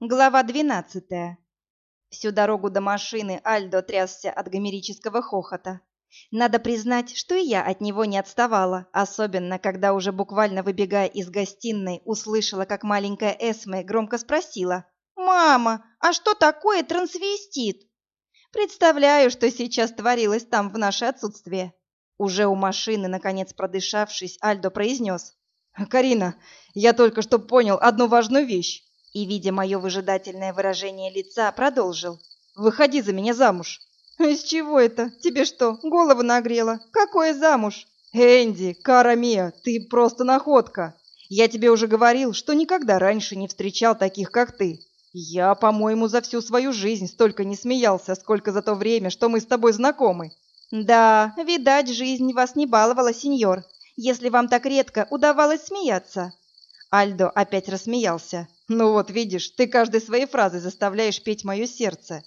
Глава двенадцатая. Всю дорогу до машины Альдо трясся от гомерического хохота. Надо признать, что и я от него не отставала, особенно когда уже буквально выбегая из гостиной, услышала, как маленькая Эсме громко спросила «Мама, а что такое трансвестит?» Представляю, что сейчас творилось там в наше отсутствие. Уже у машины, наконец продышавшись, Альдо произнес «Карина, я только что понял одну важную вещь и, видя мое выжидательное выражение лица, продолжил. «Выходи за меня замуж!» «Из чего это? Тебе что, голову нагрело? Какое замуж?» «Энди, Кара Мия, ты просто находка! Я тебе уже говорил, что никогда раньше не встречал таких, как ты. Я, по-моему, за всю свою жизнь столько не смеялся, сколько за то время, что мы с тобой знакомы». «Да, видать, жизнь вас не баловала, сеньор, если вам так редко удавалось смеяться». Альдо опять рассмеялся. «Ну вот, видишь, ты каждой своей фразой заставляешь петь мое сердце».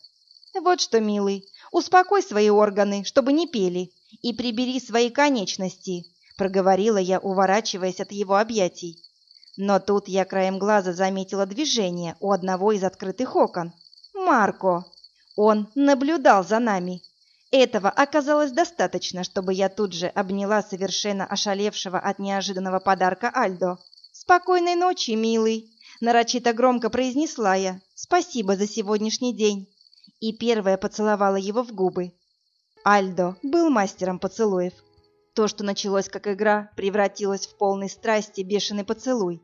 «Вот что, милый, успокой свои органы, чтобы не пели, и прибери свои конечности», — проговорила я, уворачиваясь от его объятий. Но тут я краем глаза заметила движение у одного из открытых окон. «Марко!» Он наблюдал за нами. Этого оказалось достаточно, чтобы я тут же обняла совершенно ошалевшего от неожиданного подарка Альдо. «Спокойной ночи, милый!» Нарочито громко произнесла я «Спасибо за сегодняшний день» и первая поцеловала его в губы. Альдо был мастером поцелуев. То, что началось как игра, превратилось в полной страсти бешеный поцелуй.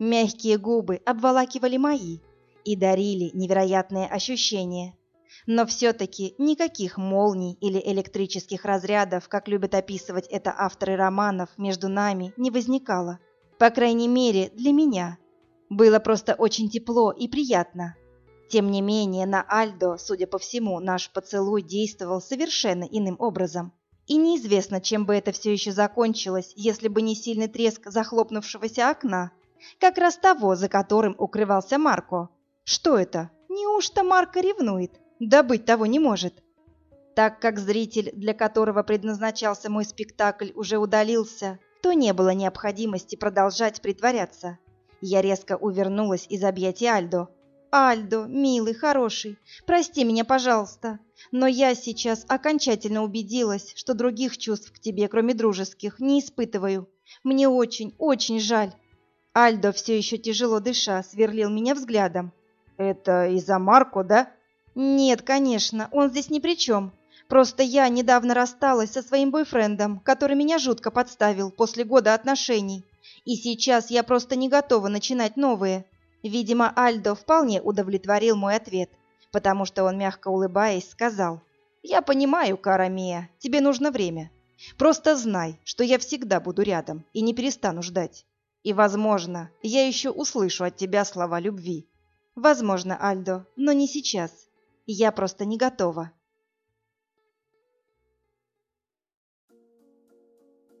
Мягкие губы обволакивали мои и дарили невероятные ощущения. Но все-таки никаких молний или электрических разрядов, как любят описывать это авторы романов, между нами не возникало. По крайней мере, для меня – было просто очень тепло и приятно. Тем не менее, на Альдо, судя по всему, наш поцелуй действовал совершенно иным образом. И неизвестно, чем бы это все еще закончилось, если бы не сильный треск захлопнувшегося окна, как раз того, за которым укрывался Марко. Что это? Неужто Марко ревнует? Да быть того не может. Так как зритель, для которого предназначался мой спектакль, уже удалился, то не было необходимости продолжать притворяться. Я резко увернулась из объятий Альдо. «Альдо, милый, хороший, прости меня, пожалуйста, но я сейчас окончательно убедилась, что других чувств к тебе, кроме дружеских, не испытываю. Мне очень, очень жаль». Альдо, все еще тяжело дыша, сверлил меня взглядом. «Это из-за Марко, да?» «Нет, конечно, он здесь ни при чем. Просто я недавно рассталась со своим бойфрендом, который меня жутко подставил после года отношений. И сейчас я просто не готова начинать новые. Видимо, Альдо вполне удовлетворил мой ответ, потому что он, мягко улыбаясь, сказал, «Я понимаю, Карамия, тебе нужно время. Просто знай, что я всегда буду рядом и не перестану ждать. И, возможно, я еще услышу от тебя слова любви. Возможно, Альдо, но не сейчас. Я просто не готова».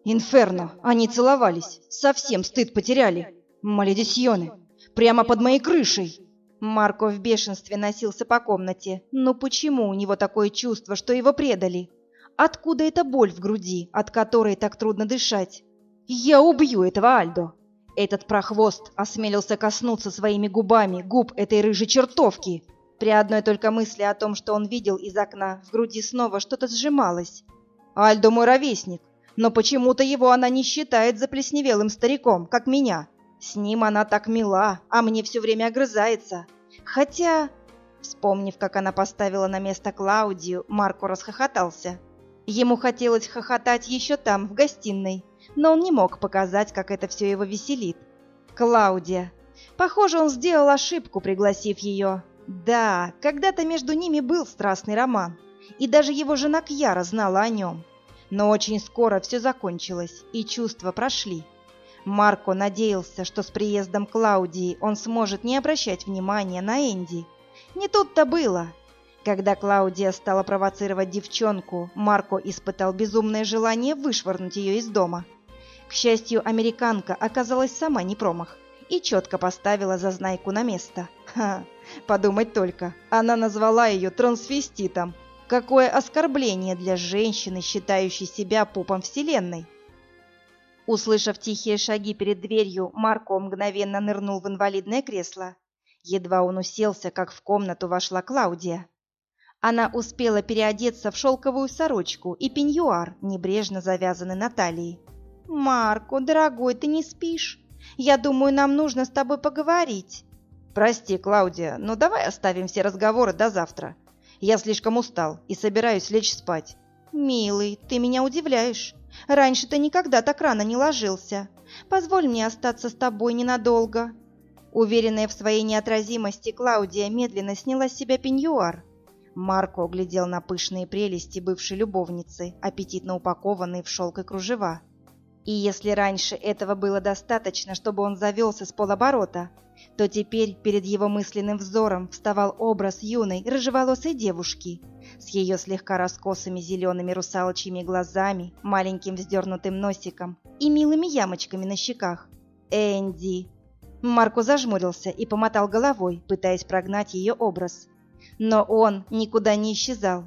Инферно, они целовались. Совсем стыд потеряли. Маледисьоны. Прямо под моей крышей. Марко в бешенстве носился по комнате. Но почему у него такое чувство, что его предали? Откуда эта боль в груди, от которой так трудно дышать? Я убью этого Альдо. Этот прохвост осмелился коснуться своими губами губ этой рыжей чертовки. При одной только мысли о том, что он видел из окна, в груди снова что-то сжималось. Альдо мой ровесник но почему-то его она не считает заплесневелым стариком, как меня. С ним она так мила, а мне все время огрызается. Хотя, вспомнив, как она поставила на место Клаудию, Марко расхохотался. Ему хотелось хохотать еще там, в гостиной, но он не мог показать, как это все его веселит. Клаудия. Похоже, он сделал ошибку, пригласив ее. Да, когда-то между ними был страстный роман, и даже его жена Кьяра знала о нем. Но очень скоро все закончилось, и чувства прошли. Марко надеялся, что с приездом Клаудии он сможет не обращать внимания на Энди. Не тут-то было. Когда Клаудия стала провоцировать девчонку, Марко испытал безумное желание вышвырнуть ее из дома. К счастью, американка оказалась сама не промах и четко поставила зазнайку на место. Ха, подумать только, она назвала ее трансвеститом. Какое оскорбление для женщины, считающей себя пупом Вселенной! Услышав тихие шаги перед дверью, Марко мгновенно нырнул в инвалидное кресло. Едва он уселся, как в комнату вошла Клаудия. Она успела переодеться в шелковую сорочку и пеньюар, небрежно завязанный на талии. «Марко, дорогой, ты не спишь? Я думаю, нам нужно с тобой поговорить». «Прости, Клаудия, но давай оставим все разговоры до завтра. Я слишком устал и собираюсь лечь спать». «Милый, ты меня удивляешь. Раньше ты никогда так рано не ложился. Позволь мне остаться с тобой ненадолго». Уверенная в своей неотразимости, Клаудия медленно сняла с себя пеньюар Марко глядел на пышные прелести бывшей любовницы, аппетитно упакованные в шелк и кружева. И если раньше этого было достаточно, чтобы он завелся с полоборота, то теперь перед его мысленным взором вставал образ юной, рыжеволосой девушки с ее слегка раскосыми зелеными русалочьими глазами, маленьким вздернутым носиком и милыми ямочками на щеках. Энди. Марко зажмурился и помотал головой, пытаясь прогнать ее образ. Но он никуда не исчезал.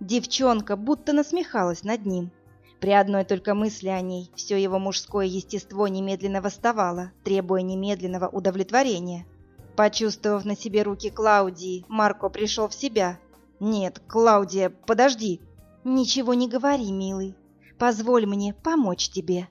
Девчонка будто насмехалась над ним. При одной только мысли о ней все его мужское естество немедленно восставало, требуя немедленного удовлетворения. Почувствовав на себе руки Клаудии, Марко пришел в себя. «Нет, Клаудия, подожди!» «Ничего не говори, милый. Позволь мне помочь тебе».